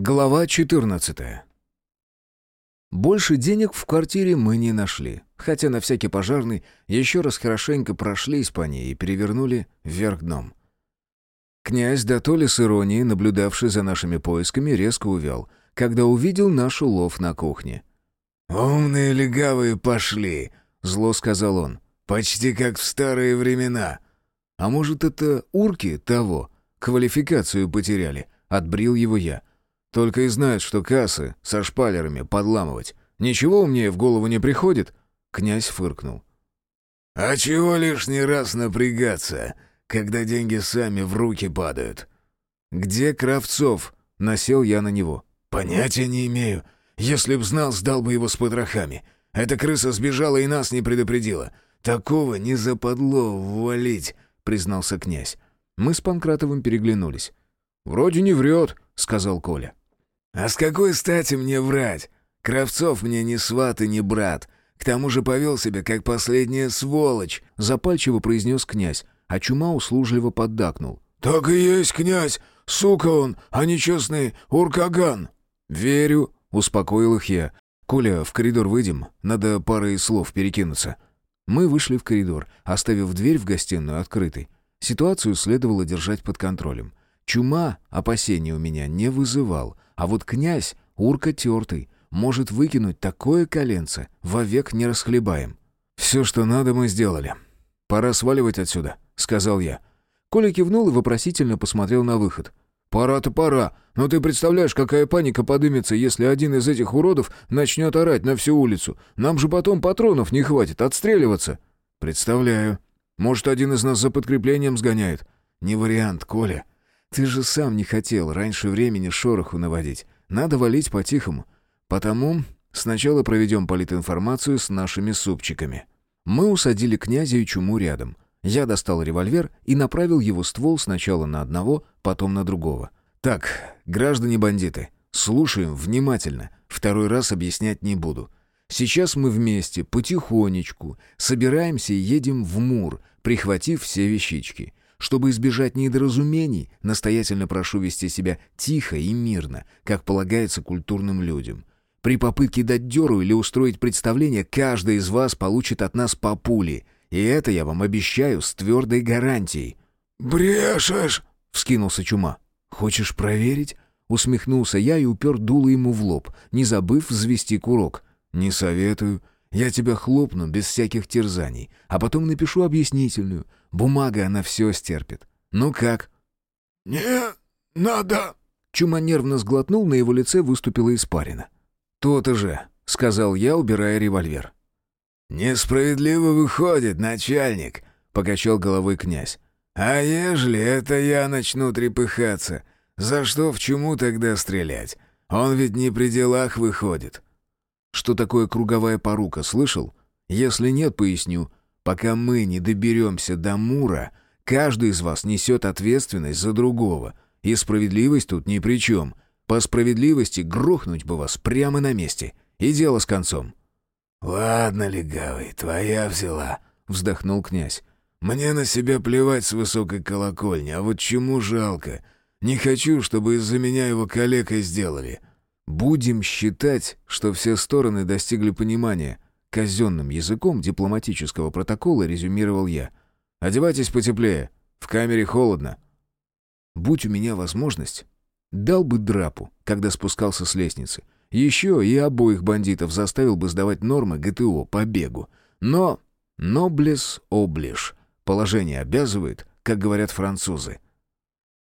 Глава 14. Больше денег в квартире мы не нашли, хотя на всякий пожарный еще раз хорошенько прошлись по ней и перевернули вверх дном. Князь, да то с иронией, наблюдавший за нашими поисками, резко увял, когда увидел наш улов на кухне. «Умные легавые пошли», — зло сказал он. «Почти как в старые времена». «А может, это урки того? Квалификацию потеряли?» — отбрил его я. Только и знают, что кассы со шпалерами подламывать. Ничего умнее в голову не приходит?» Князь фыркнул. «А чего лишний раз напрягаться, когда деньги сами в руки падают?» «Где Кравцов?» — насел я на него. «Понятия не имею. Если б знал, сдал бы его с потрохами. Эта крыса сбежала и нас не предупредила. Такого не западло ввалить», — признался князь. Мы с Панкратовым переглянулись. «Вроде не врет», — сказал Коля. «А с какой стати мне врать? Кравцов мне не сват и не брат. К тому же повел себя, как последняя сволочь», — запальчиво произнес князь, а Чума услужливо поддакнул. «Так и есть, князь! Сука он, а нечестный уркаган!» «Верю», — успокоил их я. «Коля, в коридор выйдем, надо парой слов перекинуться». Мы вышли в коридор, оставив дверь в гостиную открытой. Ситуацию следовало держать под контролем. Чума опасений у меня не вызывал — а вот князь, урка тертый, может выкинуть такое коленце, вовек не расхлебаем. «Все, что надо, мы сделали. Пора сваливать отсюда», — сказал я. Коля кивнул и вопросительно посмотрел на выход. «Пора-то пора, но ты представляешь, какая паника подымется, если один из этих уродов начнет орать на всю улицу. Нам же потом патронов не хватит отстреливаться». «Представляю. Может, один из нас за подкреплением сгоняет». «Не вариант, Коля. Ты же сам не хотел раньше времени шороху наводить. Надо валить по-тихому. Потому сначала проведем политинформацию с нашими супчиками». Мы усадили князя и чуму рядом. Я достал револьвер и направил его ствол сначала на одного, потом на другого. «Так, граждане-бандиты, слушаем внимательно. Второй раз объяснять не буду. Сейчас мы вместе, потихонечку, собираемся и едем в Мур, прихватив все вещички. Чтобы избежать недоразумений, настоятельно прошу вести себя тихо и мирно, как полагается культурным людям. При попытке дать дёру или устроить представление, каждый из вас получит от нас по пуле. И это я вам обещаю с твердой гарантией». «Брешешь!» — вскинулся Чума. «Хочешь проверить?» — усмехнулся я и упер дуло ему в лоб, не забыв взвести курок. «Не советую. Я тебя хлопну без всяких терзаний, а потом напишу объяснительную. Бумага она все стерпит. Ну как?» «Не надо!» Чума нервно сглотнул, на его лице выступила испарина. «То-то же», — сказал я, убирая револьвер. «Несправедливо выходит, начальник», — покачал головой князь. «А ежели это я начну трепыхаться, за что в чему тогда стрелять? Он ведь не при делах выходит». Что такое круговая порука, слышал? Если нет, поясню. Пока мы не доберемся до Мура, каждый из вас несет ответственность за другого. И справедливость тут ни при чем. По справедливости грохнуть бы вас прямо на месте. И дело с концом». «Ладно, легавый, твоя взяла», — вздохнул князь. «Мне на себя плевать с высокой колокольни, а вот чему жалко. Не хочу, чтобы из-за меня его калекой сделали. Будем считать, что все стороны достигли понимания. Казенным языком дипломатического протокола резюмировал я. Одевайтесь потеплее. В камере холодно. Будь у меня возможность, дал бы драпу, когда спускался с лестницы. Еще и обоих бандитов заставил бы сдавать нормы ГТО по бегу. Но «noblesse oblige» положение обязывает, как говорят французы.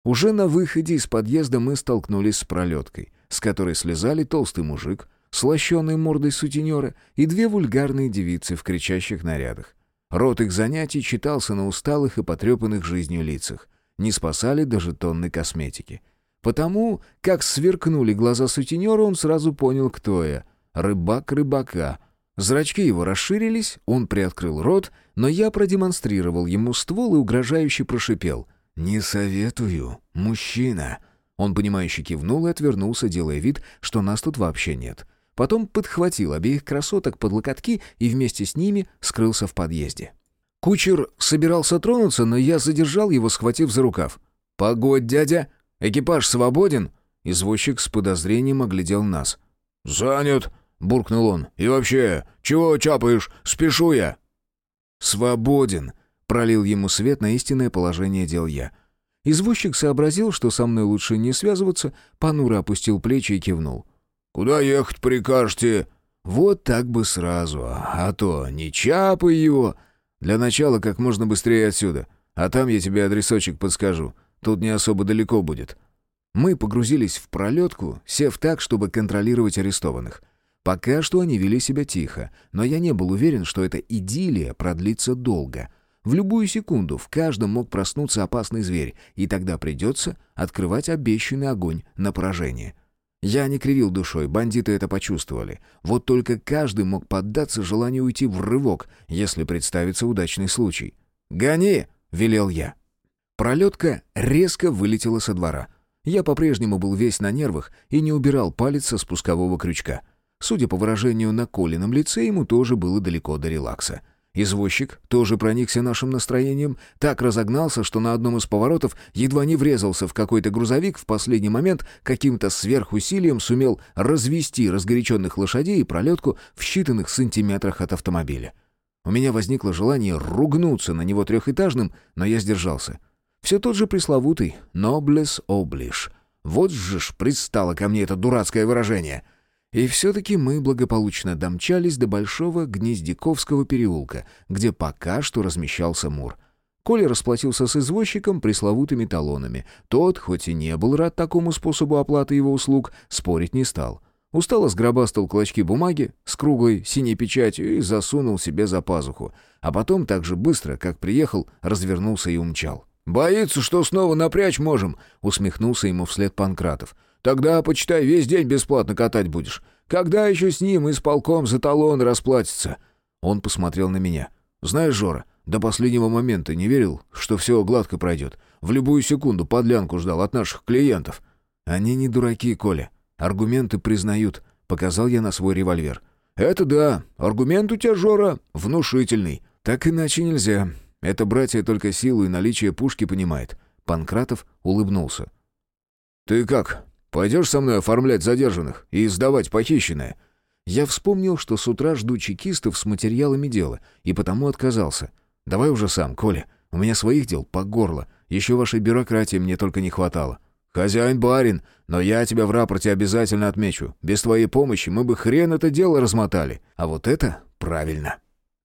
Уже на выходе из подъезда мы столкнулись с пролеткой — с которой слезали толстый мужик, слащенный мордой сутенера, и две вульгарные девицы в кричащих нарядах. Рот их занятий читался на усталых и потрепанных жизнью лицах. Не спасали даже тонны косметики. Потому, как сверкнули глаза сутенера, он сразу понял, кто я. Рыбак рыбака. Зрачки его расширились, он приоткрыл рот, но я продемонстрировал ему ствол и угрожающе прошипел. «Не советую, мужчина». Он, понимающе кивнул и отвернулся, делая вид, что нас тут вообще нет. Потом подхватил обеих красоток под локотки и вместе с ними скрылся в подъезде. Кучер собирался тронуться, но я задержал его, схватив за рукав. «Погодь, дядя! Экипаж свободен!» Извозчик с подозрением оглядел нас. «Занят!» — буркнул он. «И вообще, чего чапаешь? Спешу я!» «Свободен!» — пролил ему свет на истинное положение дел я. Извозчик сообразил, что со мной лучше не связываться, понуро опустил плечи и кивнул. «Куда ехать прикажете?» «Вот так бы сразу, а то не чапай его!» «Для начала как можно быстрее отсюда, а там я тебе адресочек подскажу. Тут не особо далеко будет». Мы погрузились в пролетку, сев так, чтобы контролировать арестованных. Пока что они вели себя тихо, но я не был уверен, что эта идиллия продлится долго. В любую секунду в каждом мог проснуться опасный зверь, и тогда придется открывать обещанный огонь на поражение. Я не кривил душой, бандиты это почувствовали. Вот только каждый мог поддаться желанию уйти в рывок, если представится удачный случай. «Гони!» — велел я. Пролетка резко вылетела со двора. Я по-прежнему был весь на нервах и не убирал палец со спускового крючка — Судя по выражению на Колином лице, ему тоже было далеко до релакса. Извозчик тоже проникся нашим настроением, так разогнался, что на одном из поворотов едва не врезался в какой-то грузовик, в последний момент каким-то сверхусилием сумел развести разгоряченных лошадей и пролетку в считанных сантиметрах от автомобиля. У меня возникло желание ругнуться на него трехэтажным, но я сдержался. Все тот же пресловутый «noblesse oblige». Вот же ж пристало ко мне это дурацкое выражение — и все-таки мы благополучно домчались до Большого Гнездяковского переулка, где пока что размещался Мур. Коля расплатился с извозчиком пресловутыми талонами. Тот, хоть и не был рад такому способу оплаты его услуг, спорить не стал. Устало сгробастал клочки бумаги с круглой синей печатью и засунул себе за пазуху. А потом так же быстро, как приехал, развернулся и умчал. «Боится, что снова напрячь можем», — усмехнулся ему вслед Панкратов. Тогда, почитай, весь день бесплатно катать будешь. Когда еще с ним и с полком за талон расплатится?» Он посмотрел на меня. «Знаешь, Жора, до последнего момента не верил, что все гладко пройдет. В любую секунду подлянку ждал от наших клиентов». «Они не дураки, Коля. Аргументы признают», — показал я на свой револьвер. «Это да. Аргумент у тебя, Жора, внушительный. Так иначе нельзя. Это братья только силу и наличие пушки понимает». Панкратов улыбнулся. «Ты как, Пойдешь со мной оформлять задержанных и сдавать похищенное?» Я вспомнил, что с утра жду чекистов с материалами дела, и потому отказался. «Давай уже сам, Коля. У меня своих дел по горло. Еще вашей бюрократии мне только не хватало». «Хозяин барин, но я тебя в рапорте обязательно отмечу. Без твоей помощи мы бы хрен это дело размотали. А вот это правильно».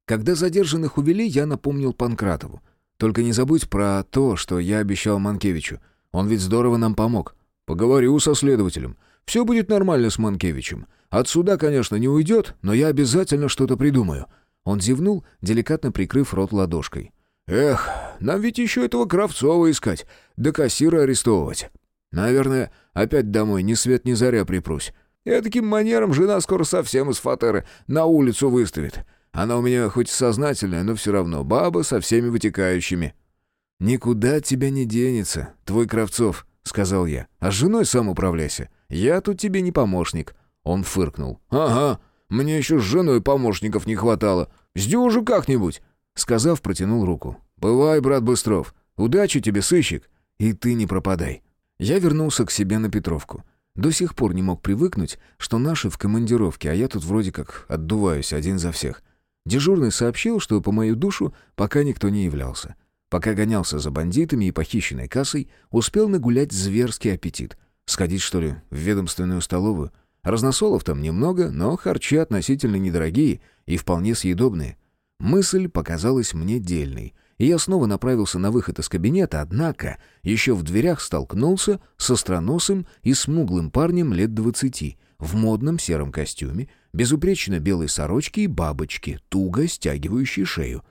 Когда задержанных увели, я напомнил Панкратову. «Только не забудь про то, что я обещал Манкевичу. Он ведь здорово нам помог. Поговорю со следователем. Все будет нормально с Манкевичем. От суда, конечно, не уйдет, но я обязательно что-то придумаю». Он зевнул, деликатно прикрыв рот ладошкой. «Эх, нам ведь еще этого Кравцова искать, да кассира арестовывать. Наверное, опять домой ни свет ни заря припрусь. Я таким манером жена скоро совсем из фатеры на улицу выставит. Она у меня хоть и сознательная, но все равно баба со всеми вытекающими». «Никуда тебя не денется, твой Кравцов сказал я. «А с женой сам управляйся. Я тут тебе не помощник». Он фыркнул. «Ага, мне еще с женой помощников не хватало. Сдюжу как-нибудь». Сказав, протянул руку. «Бывай, брат Быстров. Удачи тебе, сыщик. И ты не пропадай». Я вернулся к себе на Петровку. До сих пор не мог привыкнуть, что наши в командировке, а я тут вроде как отдуваюсь один за всех. Дежурный сообщил, что по мою душу пока никто не являлся. Пока гонялся за бандитами и похищенной кассой, успел нагулять зверский аппетит. Сходить, что ли, в ведомственную столовую? Разносолов там немного, но харчи относительно недорогие и вполне съедобные. Мысль показалась мне дельной, и я снова направился на выход из кабинета, однако еще в дверях столкнулся с остроносым и смуглым парнем лет двадцати, в модном сером костюме, безупречно белой сорочке и бабочке, туго стягивающей шею.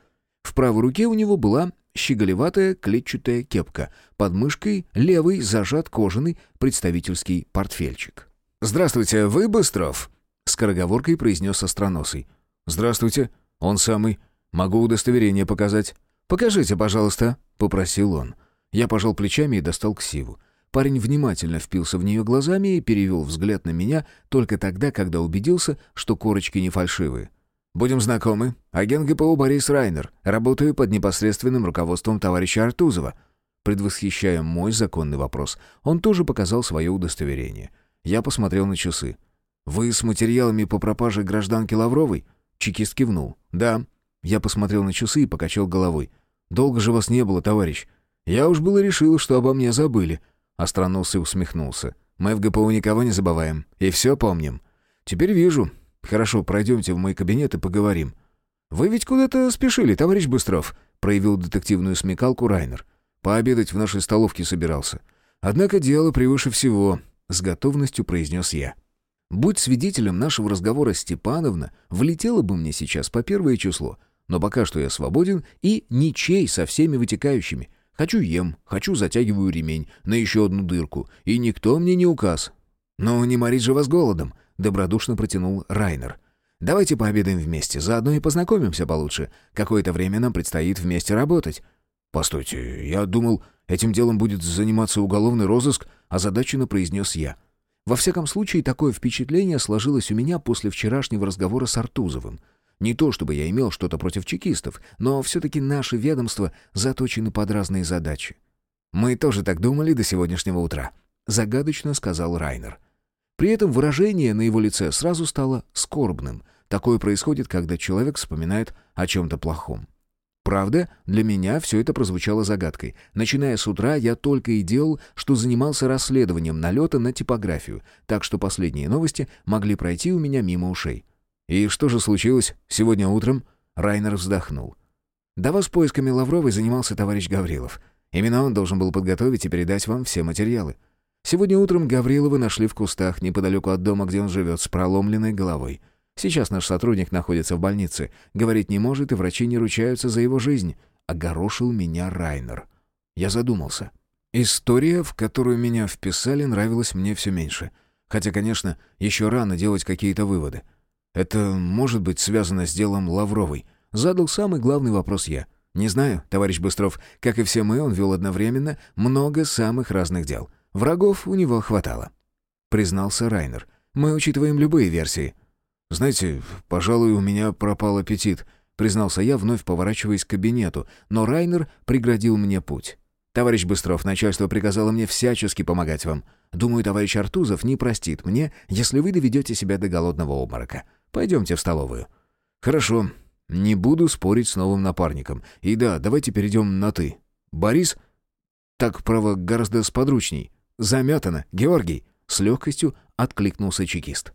В правой руке у него была щеголеватая клетчатая кепка, под мышкой левый зажат кожаный представительский портфельчик. «Здравствуйте, вы Быстров?» — скороговоркой произнес остроносый. «Здравствуйте, он самый. Могу удостоверение показать». «Покажите, пожалуйста», — попросил он. Я пожал плечами и достал ксиву. Парень внимательно впился в нее глазами и перевел взгляд на меня только тогда, когда убедился, что корочки не фальшивые. «Будем знакомы. Агент ГПУ Борис Райнер. Работаю под непосредственным руководством товарища Артузова». Предвосхищая мой законный вопрос, он тоже показал свое удостоверение. Я посмотрел на часы. «Вы с материалами по пропаже гражданки Лавровой?» Чекист кивнул. «Да». Я посмотрел на часы и покачал головой. «Долго же вас не было, товарищ. Я уж было решил, что обо мне забыли». Остронулся и усмехнулся. «Мы в ГПУ никого не забываем. И все помним». «Теперь вижу. Хорошо, пройдемте в мой кабинет и поговорим». «Вы ведь куда-то спешили, товарищ Быстров», — проявил детективную смекалку Райнер. «Пообедать в нашей столовке собирался. Однако дело превыше всего», — с готовностью произнес я. Будь свидетелем нашего разговора Степановна, влетела бы мне сейчас по первое число. Но пока что я свободен и ничей со всеми вытекающими. Хочу ем, хочу затягиваю ремень на еще одну дырку, и никто мне не указ. «Ну, не морить же вас голодом», — добродушно протянул Райнер. «Давайте пообедаем вместе, заодно и познакомимся получше. Какое-то время нам предстоит вместе работать». «Постойте, я думал, этим делом будет заниматься уголовный розыск», — озадаченно произнес я. Во всяком случае, такое впечатление сложилось у меня после вчерашнего разговора с Артузовым. Не то чтобы я имел что-то против чекистов, но все-таки наши ведомства заточены под разные задачи. «Мы тоже так думали до сегодняшнего утра», — загадочно сказал Райнер. При этом выражение на его лице сразу стало скорбным. Такое происходит, когда человек вспоминает о чем-то плохом. Правда, для меня все это прозвучало загадкой. Начиная с утра, я только и делал, что занимался расследованием налета на типографию, так что последние новости могли пройти у меня мимо ушей. «И что же случилось сегодня утром?» Райнер вздохнул. «До вас поисками Лавровой занимался товарищ Гаврилов. Именно он должен был подготовить и передать вам все материалы. Сегодня утром Гаврилова нашли в кустах неподалеку от дома, где он живет, с проломленной головой. Сейчас наш сотрудник находится в больнице. Говорить не может, и врачи не ручаются за его жизнь. Огорошил меня Райнер. Я задумался. История, в которую меня вписали, нравилась мне все меньше. Хотя, конечно, еще рано делать какие-то выводы. Это может быть связано с делом Лавровой. Задал самый главный вопрос я. Не знаю, товарищ Быстров, как и все мы, он вел одновременно много самых разных дел. Врагов у него хватало. Признался Райнер. Мы учитываем любые версии. «Знаете, пожалуй, у меня пропал аппетит», — признался я, вновь поворачиваясь к кабинету, но Райнер преградил мне путь. «Товарищ Быстров, начальство приказало мне всячески помогать вам. Думаю, товарищ Артузов не простит мне, если вы доведете себя до голодного обморока. Пойдемте в столовую». «Хорошо. Не буду спорить с новым напарником. И да, давайте перейдем на «ты». Борис?» «Так, право, гораздо сподручней. Заметано. Георгий?» С легкостью откликнулся чекист.